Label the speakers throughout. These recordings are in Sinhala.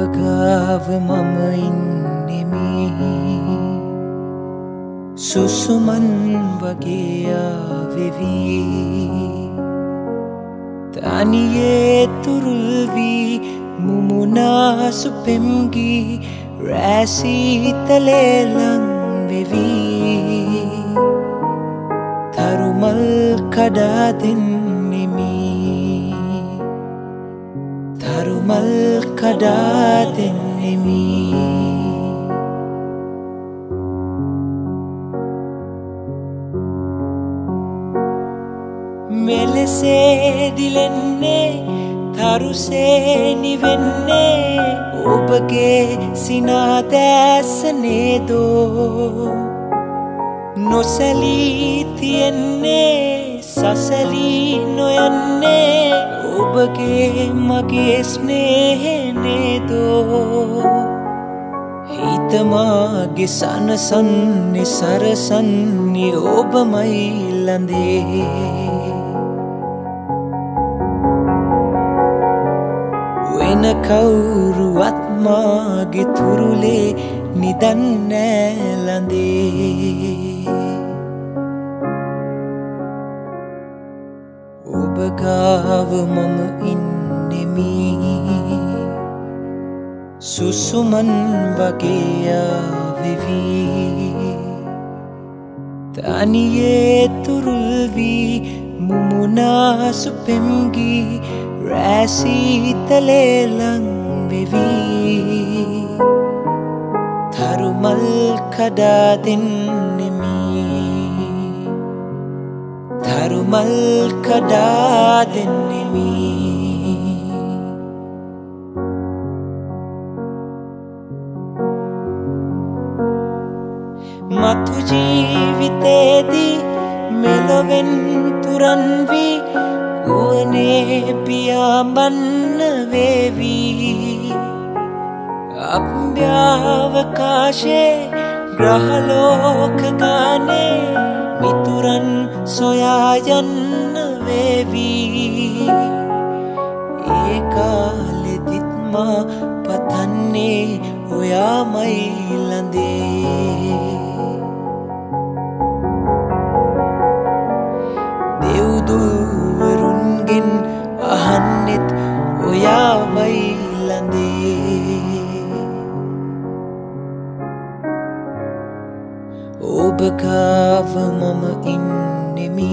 Speaker 1: ඔබගාව මම ඉන්නෙමි. සුසුමන් වගේයාවෙවී තනියේ තුරුල්වී මුමුණාසු පෙම්ගී රෑසීතලේලං වෙවී. තරුමල් කඩා දෙන්නෙමි තරුමල් කඩා දෙන්නෙමි මෙලෙසේ දිලෙන්නේ තරුසේ නිවෙන්නේ ඔබගේ සිනාදෑසනේදෝ නොසැලී තියෙන්නේ සසලී නොයන්නේ ඔබගේ මගේ ස්නේහනේදෝ හිතමාගේ සනසන්නේ සරසන්නේ ඔබමයිල්ලඳේ වෙන කවුරුවත්මාගේ තුරුලේ නිදන්නෑලඳේ ඔබගාව මම ඉන්නෙමි. සුසුමන් වගේයාවෙවී තනියේ තුරුල්වී මුමුණාසු පෙම්ගී රෑසීතලේලං වෙවී තරුමල් කඩා දෙන්නෙමි. තරුමල් කඩා දෙන්නෙමි. මතු ජීවිතේදී මෙලොවෙන් තුරන්වී ගුවනේ පියාඹන්න වේවී. අභ්‍යාවකාශේ ග්‍රහලෝක ගානේ මිතුරන් සොයායන්න වේවී. ඒකාලෙදිත්මා පතන්නේ ඔයාමයිලඳේ දෙව්දූවරුන්ගෙන් අහන්නෙත් ඔයාමයිලඳේ ඔබකාව මම ඉන්නෙමි.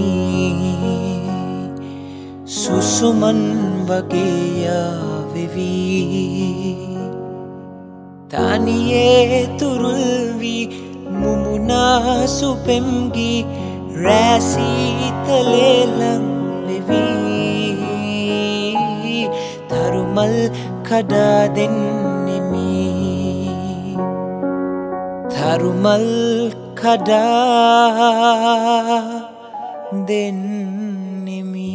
Speaker 1: සුසුමන් වගේයාවෙවී තනියේ තුරුල්වී මුමුණාසු පෙම්ගී රෑසීතලේලං වෙවී තරුමල් කඩා දෙන්නෙමි. තරුමල් කඩා දෙන්නෙමි.